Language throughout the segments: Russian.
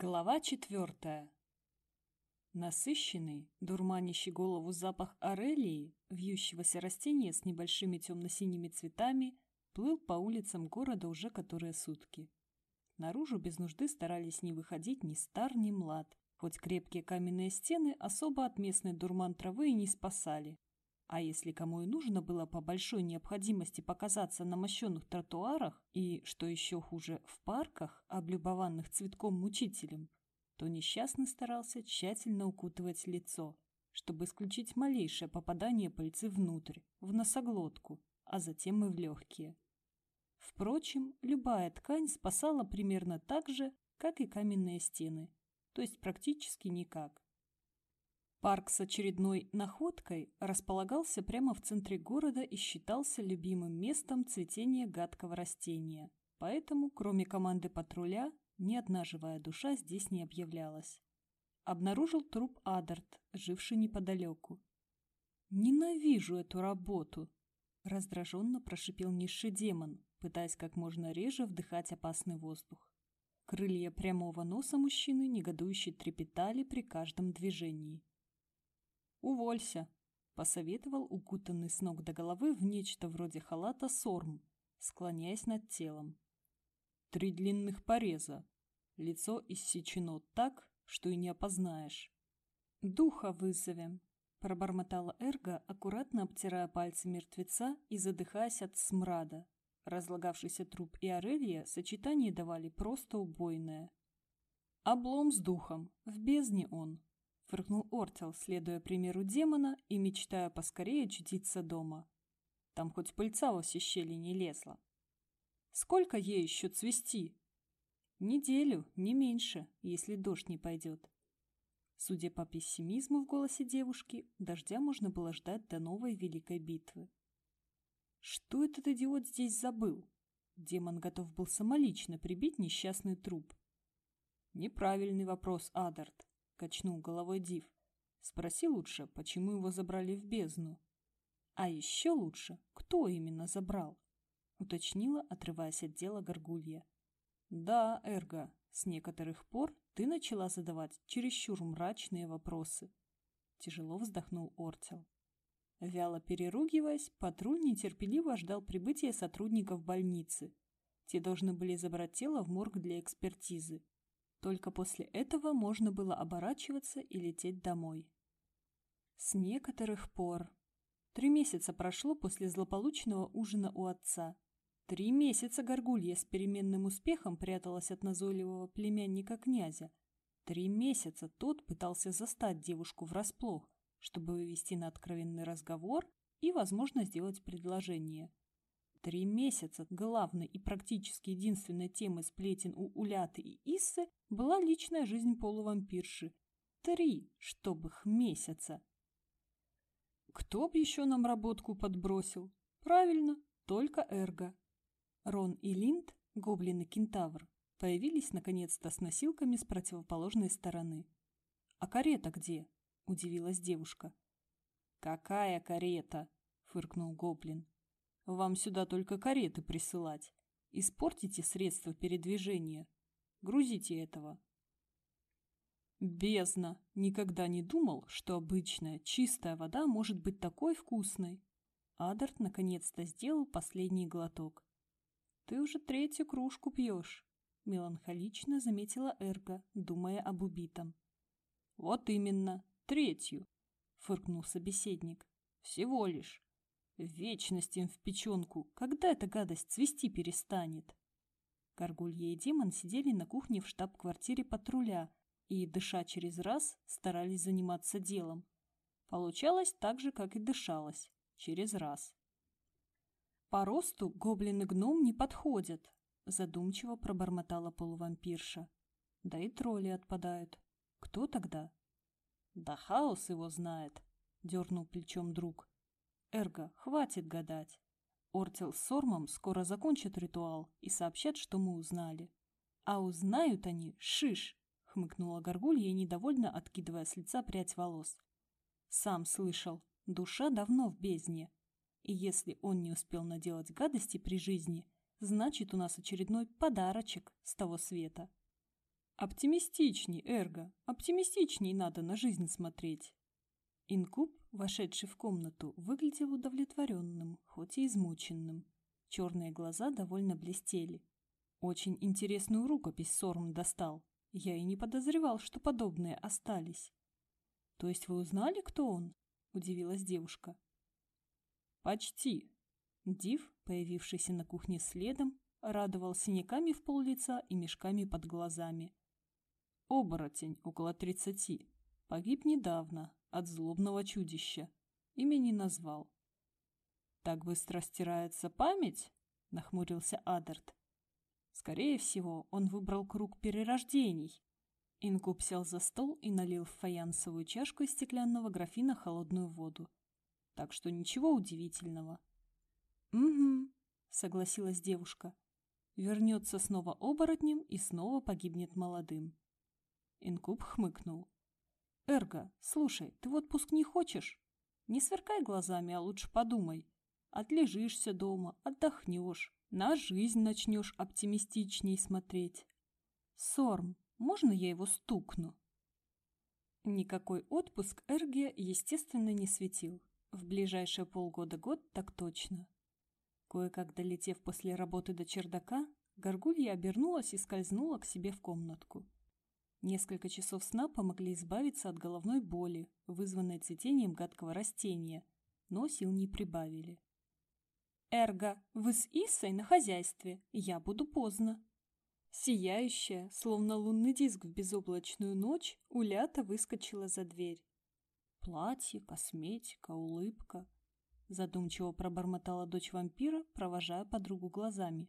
Глава четвертая. Насыщенный, дурманящий голову запах орелии, вьющегося растения с небольшими темно-синими цветами, плыл по улицам города уже которые сутки. Наружу без нужды старались не выходить ни стар, ни млад, хоть крепкие каменные стены особо от местной дурман травы и не спасали. А если кому и нужно было по большой необходимости показаться на мощенных тротуарах и, что еще хуже, в парках, облюбованных цветком мучителем, то несчастный старался тщательно укутывать лицо, чтобы исключить малейшее попадание пыльцы внутрь, в носоглотку, а затем и в легкие. Впрочем, любая ткань спасала примерно так же, как и каменные стены, то есть практически никак. Парк с очередной находкой располагался прямо в центре города и считался любимым местом цветения гадкого растения. Поэтому, кроме команды патруля, ни одна живая душа здесь не объявлялась. Обнаружил труп Адарт, живший неподалеку. «Ненавижу эту работу!» – раздраженно прошипел низший демон, пытаясь как можно реже вдыхать опасный воздух. Крылья прямого носа мужчины негодующе трепетали при каждом движении. «Уволься», — посоветовал укутанный с ног до головы в нечто вроде халата сорм, склоняясь над телом. Три длинных пореза. Лицо иссечено так, что и не опознаешь. «Духа вызовем», — пробормотала Эрга, аккуратно обтирая пальцы мертвеца и задыхаясь от смрада. Разлагавшийся труп и Орелья сочетание давали просто убойное. «Облом с духом, в бездне он», — фыркнул Ортел, следуя примеру демона и мечтая поскорее очутиться дома. Там хоть пыльца во все щели не лезла. «Сколько ей еще цвести?» «Неделю, не меньше, если дождь не пойдет». Судя по пессимизму в голосе девушки, дождя можно было ждать до новой великой битвы. Что этот идиот здесь забыл? Демон готов был самолично прибить несчастный труп. Неправильный вопрос, Адарт качнул головой Див. Спроси лучше, почему его забрали в бездну. А еще лучше, кто именно забрал? Уточнила, отрываясь от дела горгулья. Да, Эрго, с некоторых пор ты начала задавать чересчур мрачные вопросы. Тяжело вздохнул Ортел. Вяло переругиваясь, патруль нетерпеливо ждал прибытия сотрудников больницы. Те должны были забрать тело в морг для экспертизы. Только после этого можно было оборачиваться и лететь домой. С некоторых пор. Три месяца прошло после злополучного ужина у отца. Три месяца горгулья с переменным успехом пряталась от назойливого племянника князя. Три месяца тот пытался застать девушку врасплох, чтобы вывести на откровенный разговор и, возможно, сделать предложение. Три месяца главной и практически единственной темой сплетен у Уляты и Иссы была личная жизнь полувампирши. Три, чтоб их месяца. Кто б еще нам работку подбросил? Правильно, только Эрго. Рон и Линд, гоблин и кентавр, появились наконец-то с носилками с противоположной стороны. «А карета где?» – удивилась девушка. «Какая карета?» – фыркнул гоблин. Вам сюда только кареты присылать. Испортите средства передвижения. Грузите этого. Бездна! Никогда не думал, что обычная, чистая вода может быть такой вкусной. Адарт наконец-то сделал последний глоток. «Ты уже третью кружку пьешь», — меланхолично заметила Эрга, думая об убитом. «Вот именно, третью», — фыркнул собеседник. «Всего лишь. Вечность им в печенку. Когда эта гадость цвести перестанет? Горгулья и демон сидели на кухне в штаб-квартире патруля и, дыша через раз, старались заниматься делом. Получалось так же, как и дышалось, через раз. По росту гоблин и гном не подходят, задумчиво пробормотала полувампирша. Да и тролли отпадают. Кто тогда? Да хаос его знает, дернул плечом друг. Эрго, хватит гадать. Ортел с Сормом скоро закончат ритуал и сообщат, что мы узнали. А узнают они, шиш, хмыкнула Горгулья, недовольно откидывая с лица прядь волос. Сам слышал, душа давно в бездне. И если он не успел наделать гадости при жизни, значит у нас очередной подарочек с того света. Оптимистичней, Эрго, оптимистичней надо на жизнь смотреть. Инкуб, вошедший в комнату, выглядел удовлетворенным, хоть и измученным. Черные глаза довольно блестели. Очень интересную рукопись Сорм достал. Я и не подозревал, что подобные остались. То есть вы узнали, кто он? Удивилась девушка. Почти. Див, появившийся на кухне следом, радовал синяками в пол лица и мешками под глазами. Оборотень, около тридцати. Погиб недавно, от злобного чудища. Имя не назвал. «Так быстро стирается память?» — нахмурился Адерт. «Скорее всего, он выбрал круг перерождений». Инкуб сел за стол и налил в фаянсовую чашку из стеклянного графина холодную воду. Так что ничего удивительного. «Угу», — согласилась девушка. «Вернется снова оборотнем и снова погибнет молодым». Инкуб хмыкнул. «Эрго, слушай, ты в отпуск не хочешь? Не сверкай глазами, а лучше подумай. Отлежишься дома, отдохнешь, на жизнь начнешь оптимистичней смотреть. Сорм, можно я его стукну?» Никакой отпуск Эрге, естественно, не светил. В ближайшие полгода-год так точно. Кое-как долетев после работы до чердака, Горгулья обернулась и скользнула к себе в комнатку. Несколько часов сна помогли избавиться от головной боли, вызванной цветением гадкого растения, но сил не прибавили. «Эрго, вы с Иссой на хозяйстве, я буду поздно». Сияющая, словно лунный диск в безоблачную ночь, Улята выскочила за дверь. Платье, косметика, улыбка. Задумчиво пробормотала дочь вампира, провожая подругу глазами.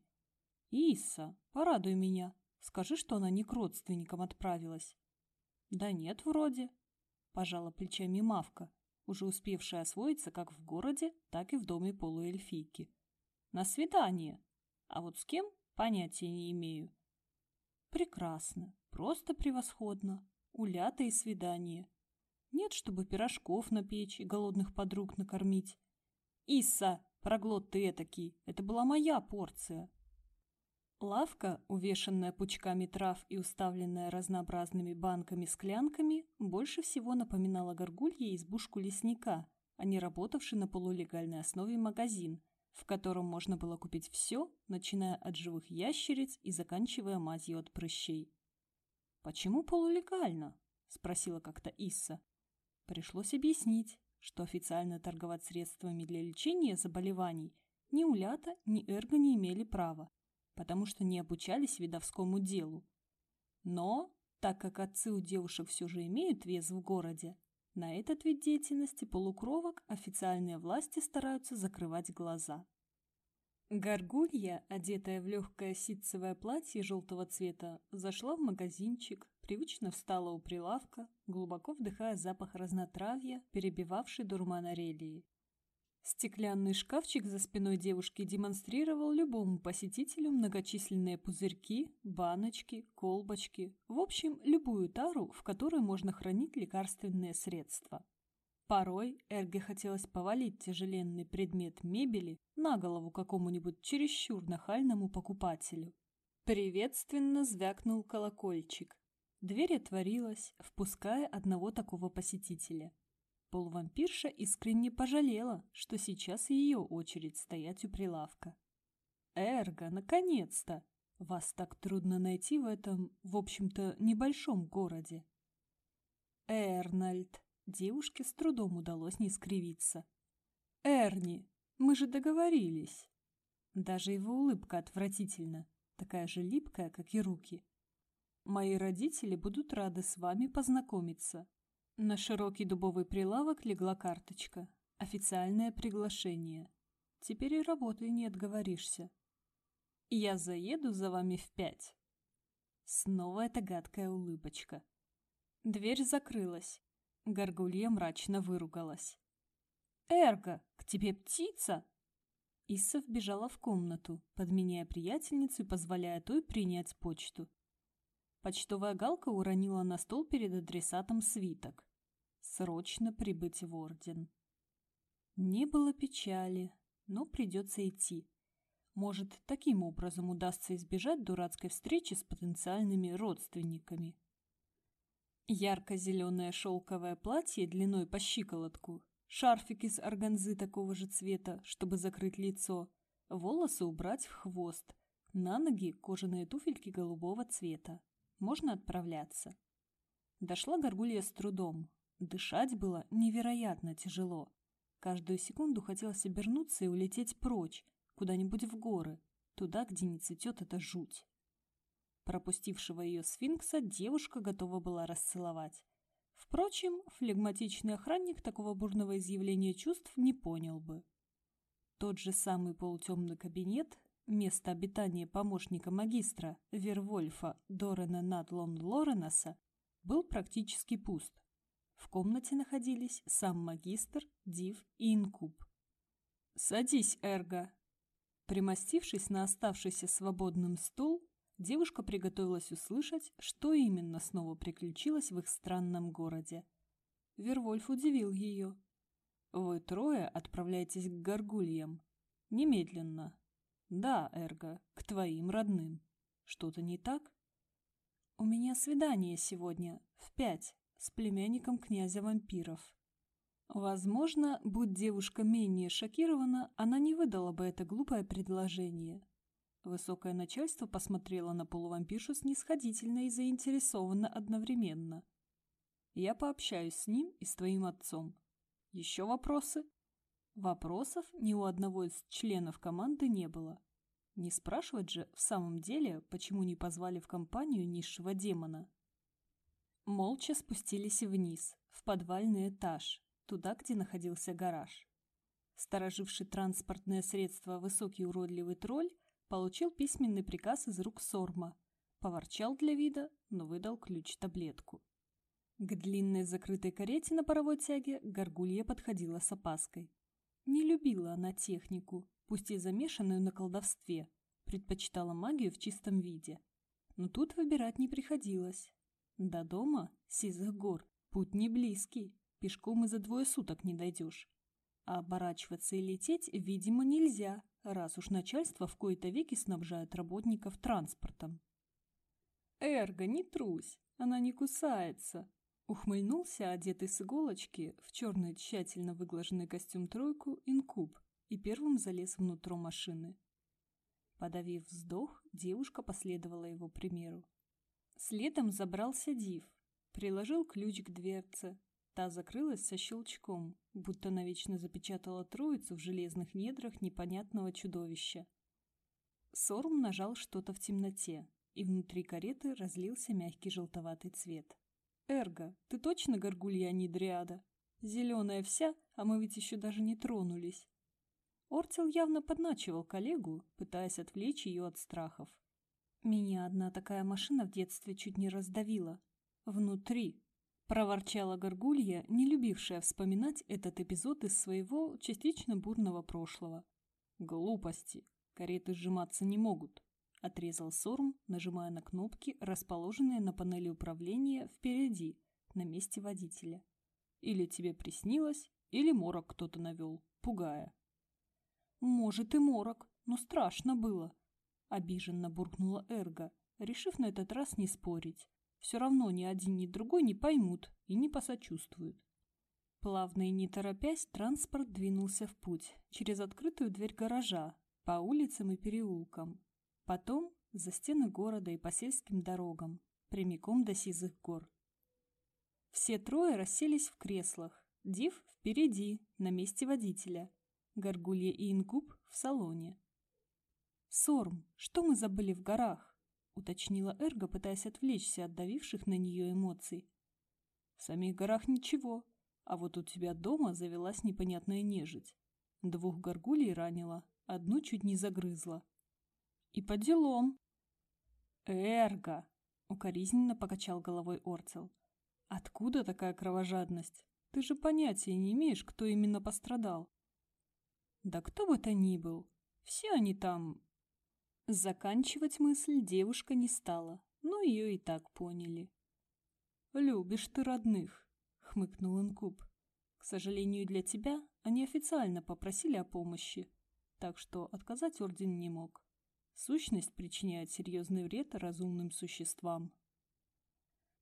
«Исса, порадуй меня!» Скажи, что она не к родственникам отправилась. Да нет, вроде. Пожала плечами Мавка, уже успевшая освоиться как в городе, так и в доме полуэльфийки. На свидание. А вот с кем, понятия не имею. Прекрасно, просто превосходно. Улята и свидание. Нет, чтобы пирожков напечь и голодных подруг накормить. Исса, проглот ты этакий, это была моя порция. Лавка, увешанная пучками трав и уставленная разнообразными банками-склянками, больше всего напоминала горгулье избушку лесника, а не работавший на полулегальной основе магазин, в котором можно было купить все, начиная от живых ящериц и заканчивая мазью от прыщей. «Почему полулегально?» – спросила как-то Исса. Пришлось объяснить, что официально торговать средствами для лечения заболеваний ни Улята, ни Эрго не имели права, потому что не обучались видовскому делу. Но, так как отцы у девушек все же имеют вес в городе, на этот вид деятельности полукровок официальные власти стараются закрывать глаза. Горгулья, одетая в легкое ситцевое платье желтого цвета, зашла в магазинчик, привычно встала у прилавка, глубоко вдыхая запах разнотравья, перебивавший дурман Арелии. Стеклянный шкафчик за спиной девушки демонстрировал любому посетителю многочисленные пузырьки, баночки, колбочки, в общем, любую тару, в которой можно хранить лекарственные средства. Порой Эрге хотелось повалить тяжеленный предмет мебели на голову какому-нибудь чересчур нахальному покупателю. Приветственно звякнул колокольчик. Дверь отворилась, впуская одного такого посетителя. Полувампирша искренне пожалела, что сейчас ее очередь стоять у прилавка. «Эрго, наконец-то! Вас так трудно найти в этом, в общем-то, небольшом городе». «Эрнальд!» Девушке с трудом удалось не скривиться. «Эрни, мы же договорились!» Даже его улыбка отвратительна, такая же липкая, как и руки. «Мои родители будут рады с вами познакомиться. На широкий дубовый прилавок легла карточка. Официальное приглашение. Теперь и работы не отговоришься. Я заеду за вами в пять. Снова эта гадкая улыбочка. Дверь закрылась. Горгулья мрачно выругалась. «Эрго, к тебе птица!» Исса вбежала в комнату, подменяя приятельницу и позволяя той принять почту. Почтовая галка уронила на стол перед адресатом свиток. Срочно прибыть в орден. Не было печали, но придется идти. Может, таким образом удастся избежать дурацкой встречи с потенциальными родственниками. Ярко-зеленое шелковое платье длиной по щиколотку, шарфик из органзы такого же цвета, чтобы закрыть лицо, волосы убрать в хвост, на ноги кожаные туфельки голубого цвета. Можно отправляться. Дошла горгулья с трудом. Дышать было невероятно тяжело. Каждую секунду хотелось обернуться и улететь прочь, куда-нибудь в горы, туда, где не цветет эта жуть. Пропустившего ее сфинкса девушка готова была расцеловать. Впрочем, флегматичный охранник такого бурного изъявления чувств не понял бы. Тот же самый полутемный кабинет, место обитания помощника магистра Вервольфа Дорена Надлон Лоренаса, был практически пуст. В комнате находились сам магистр, Див и Инкуб. «Садись, Эрго!» Примостившись на оставшийся свободным стул, девушка приготовилась услышать, что именно снова приключилось в их странном городе. Вервольф удивил ее. «Вы трое отправляетесь к горгульям. Немедленно. Да, Эрго, к твоим родным. Что-то не так?» «У меня свидание сегодня, в пять, с племянником князя вампиров». Возможно, будь девушка менее шокирована, она не выдала бы это глупое предложение. Высокое начальство посмотрело на полувампиршу снисходительно и заинтересованно одновременно. «Я пообщаюсь с ним и с твоим отцом. Еще вопросы?» Вопросов ни у одного из членов команды не было. Не спрашивать же в самом деле, почему не позвали в компанию низшего демона. Молча спустились вниз, в подвальный этаж, туда, где находился гараж. Стороживший транспортное средство высокий уродливый тролль получил письменный приказ из рук Сорма, поворчал для вида, но выдал ключ-таблетку. К длинной закрытой карете на паровой тяге горгулья подходила с опаской. Не любила она технику, пусть и замешанную на колдовстве, предпочитала магию в чистом виде. Но тут выбирать не приходилось. До дома, сизых гор, путь не близкий, пешком и за двое суток не дойдешь. А оборачиваться и лететь, видимо, нельзя, раз уж начальство в кои-то веки снабжает работников транспортом. «Эрго, не трусь, она не кусается!» Ухмыльнулся, одетый с иголочки, в черный тщательно выглаженный костюм тройку, инкуб, и первым залез внутрь машины. Подавив вздох, девушка последовала его примеру. Следом забрался Див, приложил ключ к дверце. Та закрылась со щелчком, будто навечно запечатала троицу в железных недрах непонятного чудовища. Сорм нажал что-то в темноте, и внутри кареты разлился мягкий желтоватый цвет. «Эрго, ты точно горгулья, не дриада? Зеленая вся, а мы ведь еще даже не тронулись». Ортел явно подначивал коллегу, пытаясь отвлечь ее от страхов. «Меня одна такая машина в детстве чуть не раздавила. Внутри!» – проворчала Горгулья, не любившая вспоминать этот эпизод из своего частично бурного прошлого. «Глупости! Кареты сжиматься не могут!» – отрезал Сорм, нажимая на кнопки, расположенные на панели управления впереди, на месте водителя. «Или тебе приснилось, или морок кто-то навел, пугая». «Может, и морок, но страшно было», — обиженно буркнула Эрго, решив на этот раз не спорить. Все равно ни один, ни другой не поймут и не посочувствуют. Плавно и не торопясь, транспорт двинулся в путь через открытую дверь гаража, по улицам и переулкам. Потом за стены города и по сельским дорогам, прямиком до Сизых гор. Все трое расселись в креслах. Див впереди, на месте водителя. Горгулья и Ингуб в салоне. «Сорм, что мы забыли в горах?» — уточнила Эрго, пытаясь отвлечься от давивших на нее эмоций. «В самих горах ничего, а вот у тебя дома завелась непонятная нежить. Двух горгулей ранила, одну чуть не загрызла. И по делам!» «Эрго!» — укоризненно покачал головой Орцел. «Откуда такая кровожадность? Ты же понятия не имеешь, кто именно пострадал. Да кто бы то ни был, все они там... Заканчивать мысль девушка не стала, но ее и так поняли. «Любишь ты родных», — хмыкнул Инкуб. «К сожалению для тебя, они официально попросили о помощи. так что отказать орден не мог. Сущность причиняет серьезный вред разумным существам.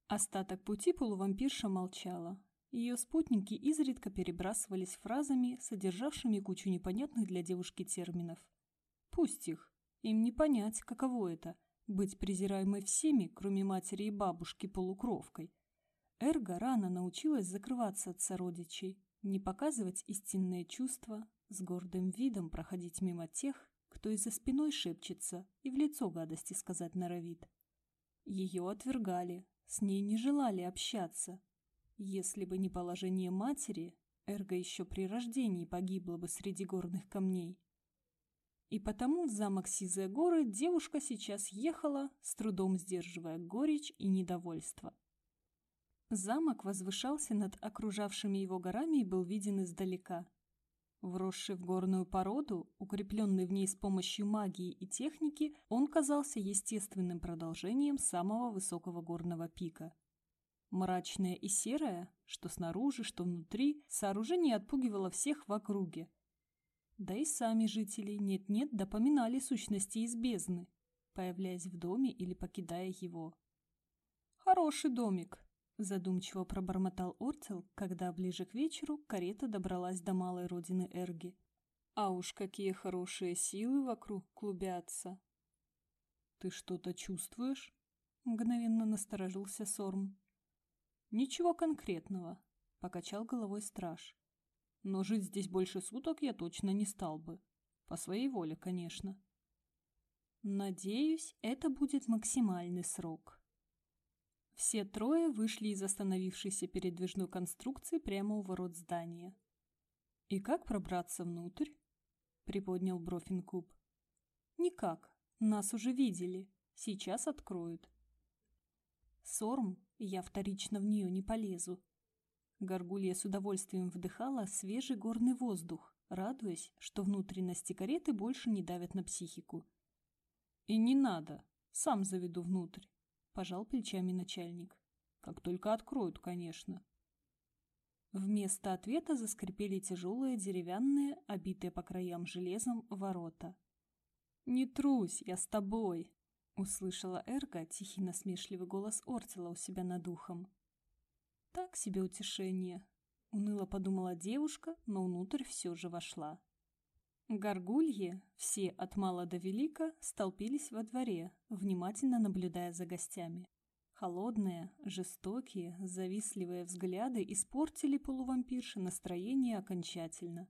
Остаток пути полувампирша молчала. Ее спутники изредка перебрасывались фразами, содержавшими кучу непонятных для девушки терминов. Пусть их. Им не понять, каково это – быть презираемой всеми, кроме матери и бабушки, полукровкой. Эрга рано научилась закрываться от сородичей, не показывать истинные чувства, с гордым видом проходить мимо тех, кто из-за спиной шепчется и в лицо гадости сказать норовит. Ее отвергали, с ней не желали общаться. Если бы не положение матери, Эрга еще при рождении погибла бы среди горных камней. И потому в замок Сизые горы девушка сейчас ехала, с трудом сдерживая горечь и недовольство. Замок возвышался над окружавшими его горами и был виден издалека. Вросший в горную породу, укрепленный в ней с помощью магии и техники, он казался естественным продолжением самого высокого горного пика. Мрачное и серое, что снаружи, что внутри, сооружение отпугивало всех в округе. Да и сами жители нет-нет допоминали сущности из бездны, появляясь в доме или покидая его. «Хороший домик», Задумчиво пробормотал Ортел, когда ближе к вечеру карета добралась до малой родины Эрги. А уж какие хорошие силы вокруг клубятся. «Ты что-то чувствуешь?» — мгновенно насторожился Сорм. «Ничего конкретного», — покачал головой страж. «Но жить здесь больше суток я точно не стал бы. По своей воле, конечно». «Надеюсь, это будет максимальный срок», все трое вышли из остановившейся передвижной конструкции прямо у ворот здания. «И как пробраться внутрь?» — приподнял бровь Инкуб. «Никак. Нас уже видели. Сейчас откроют». «Сорм, я вторично в нее не полезу». Горгулья с удовольствием вдыхала свежий горный воздух, радуясь, что внутренности кареты больше не давят на психику. «И не надо. Сам заведу внутрь пожал плечами начальник. Как только откроют, конечно. Вместо ответа заскрипели тяжелые деревянные, обитые по краям железом, ворота. «Не трусь, я с тобой!» — услышала Эрка тихий насмешливый голос Ортила у себя над духом. «Так себе утешение!» — уныло подумала девушка, но внутрь все же вошла. Горгульи, все от мала до велика, столпились во дворе, внимательно наблюдая за гостями. Холодные, жестокие, завистливые взгляды испортили полувампирши настроение окончательно.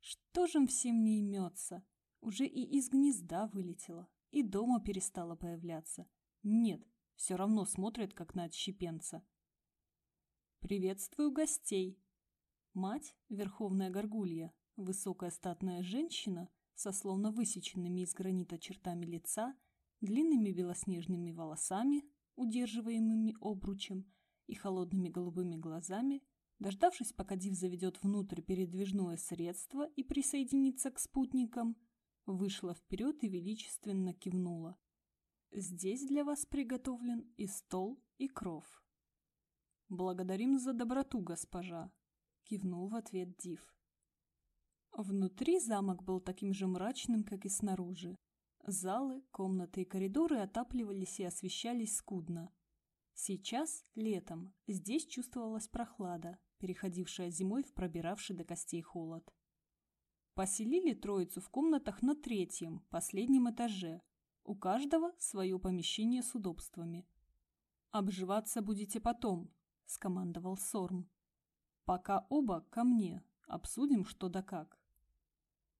Что же им всем не имется? Уже и из гнезда вылетела, и дома перестала появляться. Нет, все равно смотрят, как на отщепенца. «Приветствую гостей!» Мать, верховная горгулья, Высокая статная женщина со словно высеченными из гранита чертами лица, длинными белоснежными волосами, удерживаемыми обручем, и холодными голубыми глазами, дождавшись, пока Див заведет внутрь передвижное средство и присоединится к спутникам, вышла вперед и величественно кивнула. «Здесь для вас приготовлен и стол, и кров». «Благодарим за доброту, госпожа», — кивнул в ответ Див. Внутри замок был таким же мрачным, как и снаружи. Залы, комнаты и коридоры отапливались и освещались скудно. Сейчас, летом, здесь чувствовалась прохлада, переходившая зимой в пробиравший до костей холод. Поселили троицу в комнатах на третьем, последнем этаже. У каждого свое помещение с удобствами. «Обживаться будете потом», – скомандовал Сорм. «Пока оба ко мне. Обсудим, что да как».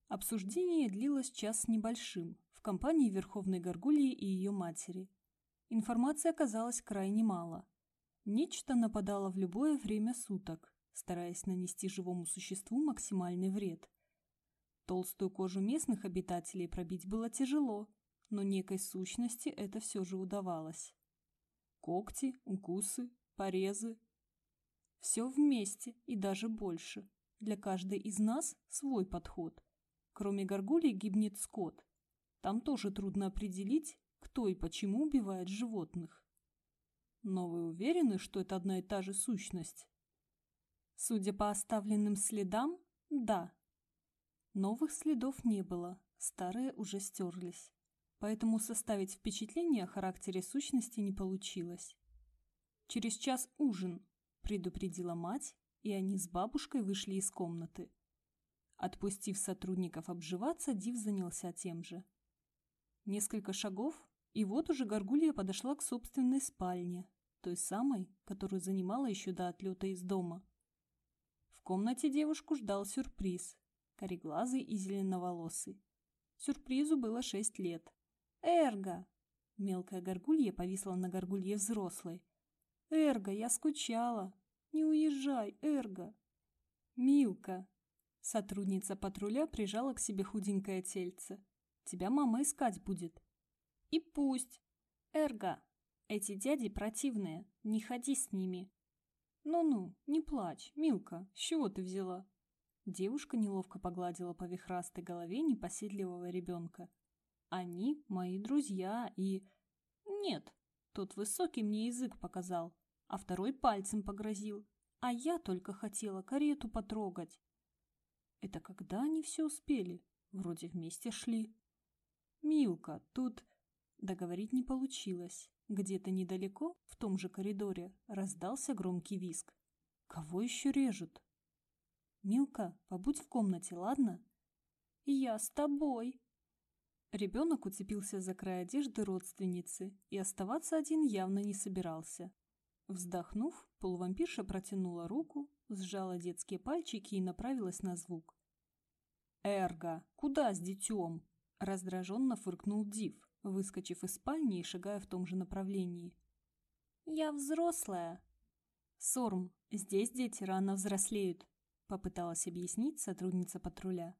Обсуждение длилось час небольшим, в компании Верховной Горгульи и ее матери. Информации оказалось крайне мало. Нечто нападало в любое время суток, стараясь нанести живому существу максимальный вред. Толстую кожу местных обитателей пробить было тяжело, но некой сущности это все же удавалось. Когти, укусы, порезы. Все вместе и даже больше. Для каждой из нас свой подход – Кроме горгулей гибнет скот. Там тоже трудно определить, кто и почему убивает животных. Но вы уверены, что это одна и та же сущность? Судя по оставленным следам, да. Новых следов не было, старые уже стерлись. Поэтому составить впечатление о характере сущности не получилось. «Через час ужин», – предупредила мать, и они с бабушкой вышли из комнаты. Отпустив сотрудников обживаться, Див занялся тем же. Несколько шагов, и вот уже Горгулья подошла к собственной спальне, той самой, которую занимала еще до отлета из дома. В комнате девушку ждал сюрприз – кореглазый и зеленоволосый. Сюрпризу было шесть лет. «Эрго!» Мелкая горгулья повисла на горгулье взрослой. «Эрго, я скучала! Не уезжай, Эрго!» «Милка!» Сотрудница патруля прижала к себе худенькое тельце. «Тебя мама искать будет». «И пусть!» «Эрго, эти дяди противные, не ходи с ними». «Ну-ну, не плачь, Милка, с чего ты взяла?» Девушка неловко погладила по вихрастой голове непоседливого ребенка. «Они мои друзья и...» «Нет, тот высокий мне язык показал, а второй пальцем погрозил, а я только хотела карету потрогать». Это когда они все успели? Вроде вместе шли. «Милка, тут...» Договорить не получилось. Где-то недалеко, в том же коридоре, раздался громкий визг. «Кого еще режут?» «Милка, побудь в комнате, ладно?» «Я с тобой!» Ребенок уцепился за край одежды родственницы и оставаться один явно не собирался. Вздохнув, полувампирша протянула руку, сжала детские пальчики и направилась на звук. «Эрго, куда с детем?» – раздраженно фыркнул Див, выскочив из спальни и шагая в том же направлении. «Я взрослая». «Сорм, здесь дети рано взрослеют», – попыталась объяснить сотрудница патруля.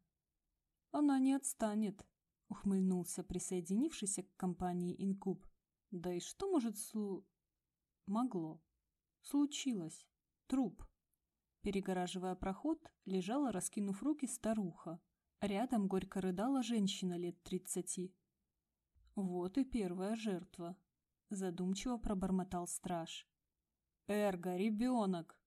«Она не отстанет», – ухмыльнулся присоединившийся к компании Инкуб. «Да и что может слу...» «Могло. Случилось. Труп». Перегораживая проход, лежала, раскинув руки, старуха. Рядом горько рыдала женщина лет тридцати. «Вот и первая жертва», — задумчиво пробормотал страж. «Эрго, ребенок!»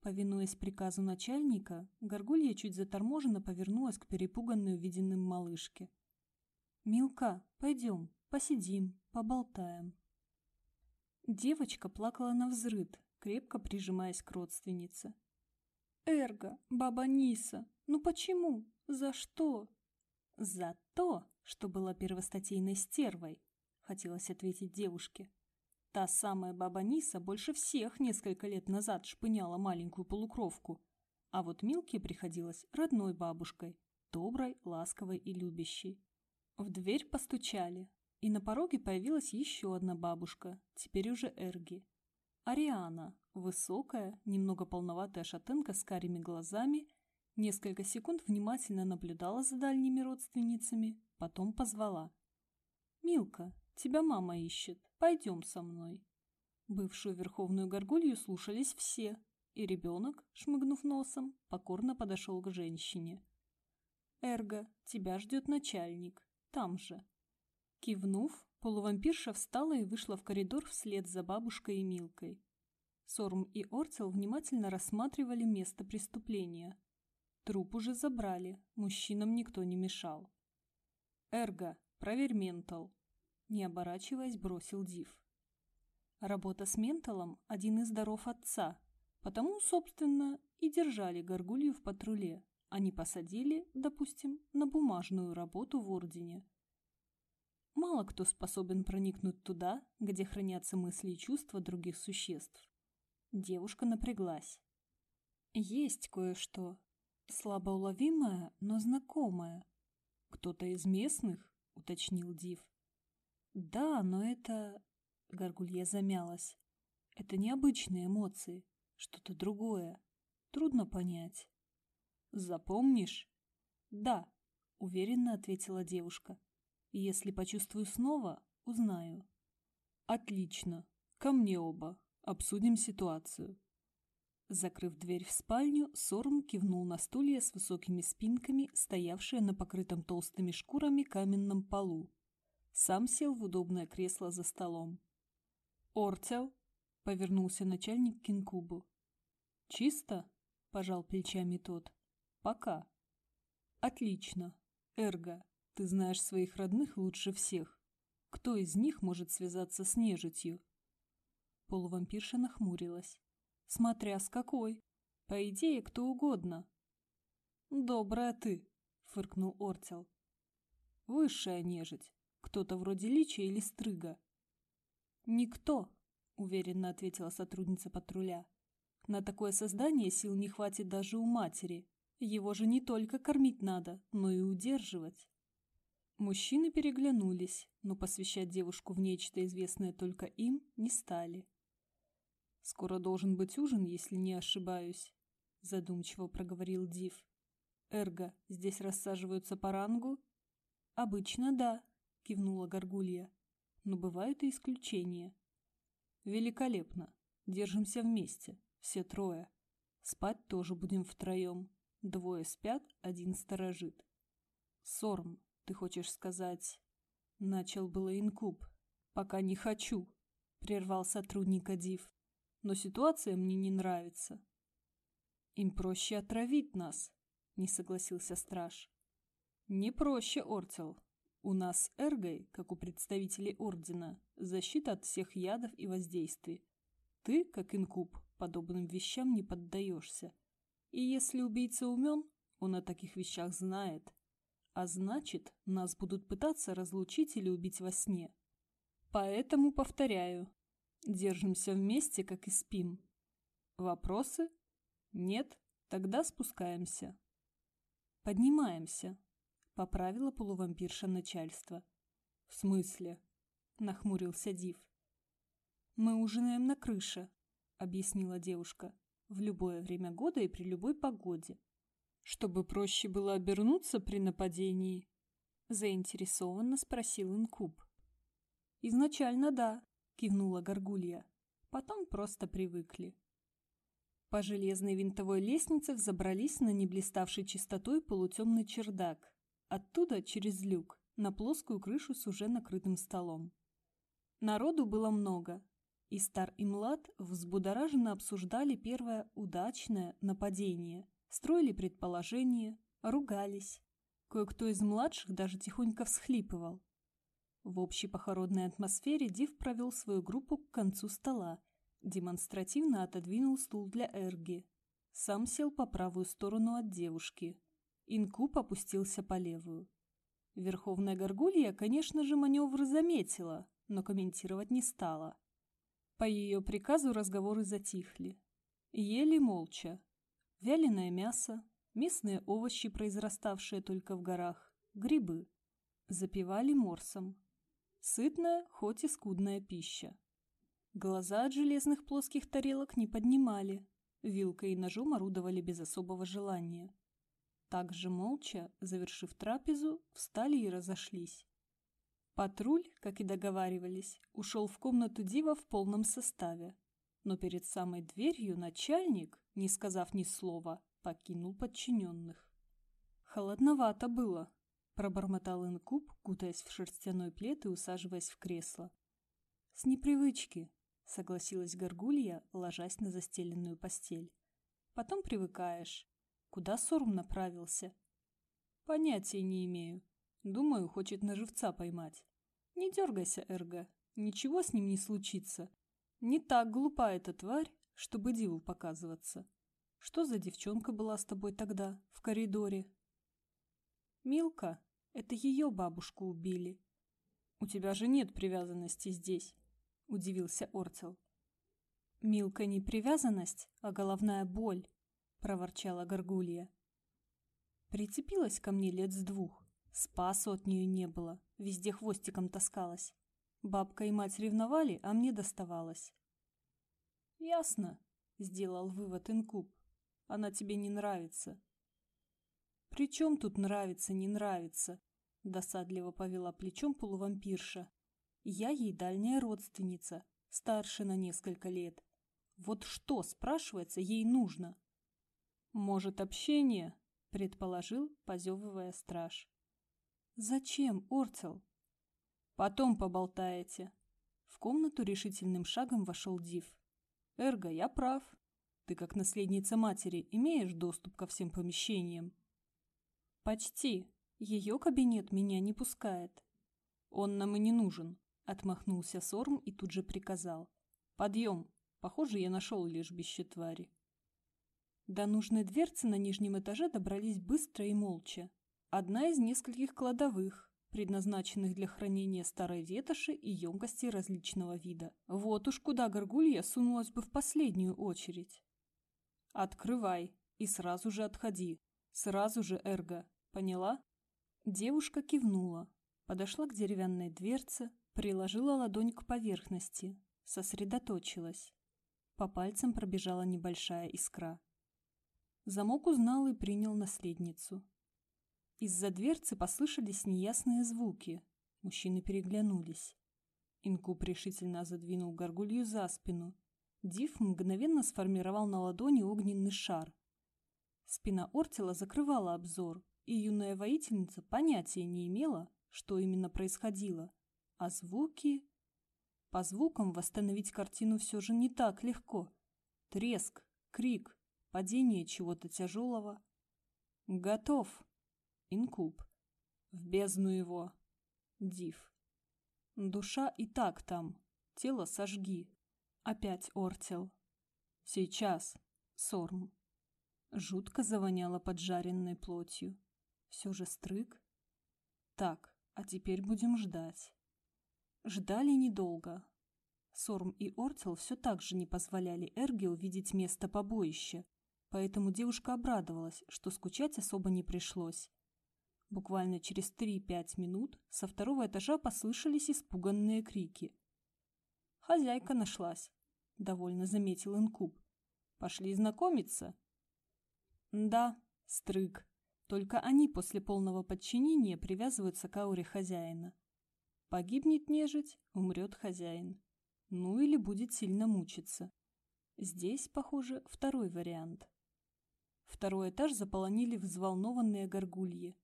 Повинуясь приказу начальника, Горгулья чуть заторможенно повернулась к перепуганной увиденным малышке. «Милка, пойдем, посидим, поболтаем». Девочка плакала на взрыд, крепко прижимаясь к родственнице. «Эрго, баба Ниса, ну почему? За что?» «За то, что была первостатейной стервой», — хотелось ответить девушке. Та самая баба Ниса больше всех несколько лет назад шпыняла маленькую полукровку, а вот Милке приходилось родной бабушкой, доброй, ласковой и любящей. В дверь постучали, и на пороге появилась еще одна бабушка, теперь уже Эрги. Ариана, высокая, немного полноватая шатенка с карими глазами, несколько секунд внимательно наблюдала за дальними родственницами, потом позвала. «Милка, тебя мама ищет, пойдем со мной». Бывшую верховную горгулью слушались все, и ребенок, шмыгнув носом, покорно подошел к женщине. «Эрго, тебя ждет начальник, там же». Кивнув, полувампирша встала и вышла в коридор вслед за бабушкой и Милкой. Сорм и Орцел внимательно рассматривали место преступления. Труп уже забрали, мужчинам никто не мешал. «Эрго, проверь ментал», — не оборачиваясь, бросил Див. Работа с менталом – один из даров отца, потому, собственно, и держали горгулью в патруле, а не посадили, допустим, на бумажную работу в Ордене. Мало кто способен проникнуть туда, где хранятся мысли и чувства других существ. Девушка напряглась. Есть кое-что. Слабоуловимое, но знакомое. «Кто-то из местных?» — уточнил Див. «Да, но это...» — Горгулья замялась. «Это необычные эмоции, что-то другое. Трудно понять». «Запомнишь?» «Да», — уверенно ответила девушка. «Если почувствую снова, узнаю». «Отлично. Ко мне оба. Обсудим ситуацию». Закрыв дверь в спальню, Сорм кивнул на стулья с высокими спинками, стоявшие на покрытом толстыми шкурами каменном полу. Сам сел в удобное кресло за столом. «Ортел?» — повернулся начальник к Кинкубу. «Чисто?» — пожал плечами тот. «Пока». Отлично. Эрго, ты знаешь своих родных лучше всех. Кто из них может связаться с нежитью? Полувампирша нахмурилась. Смотря с какой. По идее, кто угодно. Добрая ты, фыркнул Ортел. Высшая нежить. Кто-то вроде Лича или Стрыга. Никто, уверенно ответила сотрудница патруля. На такое создание сил не хватит даже у матери. Его же не только кормить надо, но и удерживать. Мужчины переглянулись, но посвящать девушку в нечто известное только им не стали. «Скоро должен быть ужин, если не ошибаюсь», — задумчиво проговорил Див. «Эрго, здесь рассаживаются по рангу?» «Обычно да», — кивнула Горгулья. «Но бывают и исключения». «Великолепно. Держимся вместе, все трое. Спать тоже будем втроем. Двое спят, один сторожит». «Сорм, ты хочешь сказать...» Начал было инкуб. «Пока не хочу», — прервал сотрудника Див но ситуация мне не нравится. Им проще отравить нас, не согласился страж. Не проще, Ортел. У нас Эргой, как у представителей Ордена, защита от всех ядов и воздействий. Ты, как инкуб, подобным вещам не поддаешься. И если убийца умен, он о таких вещах знает. А значит, нас будут пытаться разлучить или убить во сне. Поэтому повторяю, Держимся вместе, как и спим. Вопросы? Нет? Тогда спускаемся. Поднимаемся, поправила полувампирша начальство. В смысле? Нахмурился Див. Мы ужинаем на крыше, объяснила девушка, в любое время года и при любой погоде. Чтобы проще было обернуться при нападении, заинтересованно спросил Инкуб. Изначально да, кивнула Горгулья. Потом просто привыкли. По железной винтовой лестнице взобрались на неблиставший чистотой полутемный чердак. Оттуда через люк на плоскую крышу с уже накрытым столом. Народу было много, и стар и млад взбудораженно обсуждали первое удачное нападение, строили предположения, ругались. Кое-кто из младших даже тихонько всхлипывал, в общей похоронной атмосфере Див провел свою группу к концу стола, демонстративно отодвинул стул для Эрги. Сам сел по правую сторону от девушки. Инкуб опустился по левую. Верховная Горгулья, конечно же, маневр заметила, но комментировать не стала. По ее приказу разговоры затихли. Ели молча. Вяленое мясо, местные овощи, произраставшие только в горах, грибы. Запивали морсом. Сытная, хоть и скудная пища. Глаза от железных плоских тарелок не поднимали, вилкой и ножом орудовали без особого желания. Так же молча, завершив трапезу, встали и разошлись. Патруль, как и договаривались, ушел в комнату Дива в полном составе, но перед самой дверью начальник, не сказав ни слова, покинул подчиненных. Холодновато было, Пробормотал инкуб, кутаясь в шерстяной плед и усаживаясь в кресло. «С непривычки», — согласилась Горгулья, ложась на застеленную постель. «Потом привыкаешь. Куда Сорм направился?» «Понятия не имею. Думаю, хочет на живца поймать. Не дергайся, Эрго. Ничего с ним не случится. Не так глупа эта тварь, чтобы диву показываться. Что за девчонка была с тобой тогда, в коридоре?» Милка, это ее бабушку убили. У тебя же нет привязанности здесь, удивился Орцел. Милка не привязанность, а головная боль, проворчала Горгулья. Прицепилась ко мне лет с двух. Спасу от нее не было, везде хвостиком таскалась. Бабка и мать ревновали, а мне доставалось. «Ясно», — сделал вывод Инкуб. «Она тебе не нравится. «При чем тут нравится, не нравится?» – досадливо повела плечом полувампирша. «Я ей дальняя родственница, старше на несколько лет. Вот что, спрашивается, ей нужно?» «Может, общение?» – предположил, позевывая страж. «Зачем, Орцел?» «Потом поболтаете». В комнату решительным шагом вошел Див. «Эрго, я прав. Ты, как наследница матери, имеешь доступ ко всем помещениям?» Почти. Ее кабинет меня не пускает. Он нам и не нужен, отмахнулся Сорм и тут же приказал. Подъем. Похоже, я нашел лежбище твари. До нужной дверцы на нижнем этаже добрались быстро и молча. Одна из нескольких кладовых, предназначенных для хранения старой ветоши и емкостей различного вида. Вот уж куда горгулья сунулась бы в последнюю очередь. «Открывай и сразу же отходи. Сразу же, Эрго. Поняла?» Девушка кивнула, подошла к деревянной дверце, приложила ладонь к поверхности, сосредоточилась. По пальцам пробежала небольшая искра. Замок узнал и принял наследницу. Из-за дверцы послышались неясные звуки. Мужчины переглянулись. Инкуб решительно задвинул горгулью за спину. Див мгновенно сформировал на ладони огненный шар. Спина Ортила закрывала обзор, и юная воительница понятия не имела, что именно происходило. А звуки... По звукам восстановить картину все же не так легко. Треск, крик, падение чего-то тяжелого. «Готов!» Инкуб. В бездну его. Див. Душа и так там. Тело сожги. Опять Ортел. Сейчас. Сорм. Жутко завоняло поджаренной плотью. Все же стрык. Так, а теперь будем ждать. Ждали недолго. Сорм и Ортел все так же не позволяли Эрге увидеть место побоища, поэтому девушка обрадовалась, что скучать особо не пришлось. Буквально через 3-5 минут со второго этажа послышались испуганные крики. «Хозяйка нашлась», — довольно заметил Инкуб. «Пошли знакомиться?» «Да, стрык. Только они после полного подчинения привязываются к ауре хозяина. Погибнет нежить, умрет хозяин. Ну или будет сильно мучиться. Здесь, похоже, второй вариант». Второй этаж заполонили взволнованные горгульи.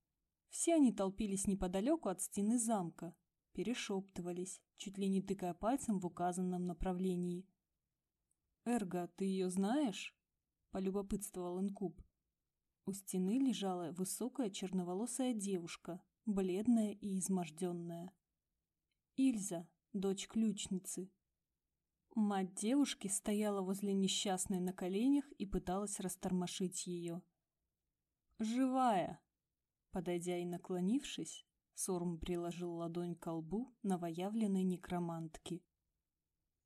Все они толпились неподалеку от стены замка, перешептывались, чуть ли не тыкая пальцем в указанном направлении. «Эрго, ты ее знаешь?» – полюбопытствовал Инкуб. У стены лежала высокая черноволосая девушка, бледная и изможденная. Ильза, дочь ключницы. Мать девушки стояла возле несчастной на коленях и пыталась растормошить ее. «Живая!» Подойдя и наклонившись, Сорм приложил ладонь к лбу новоявленной некромантки.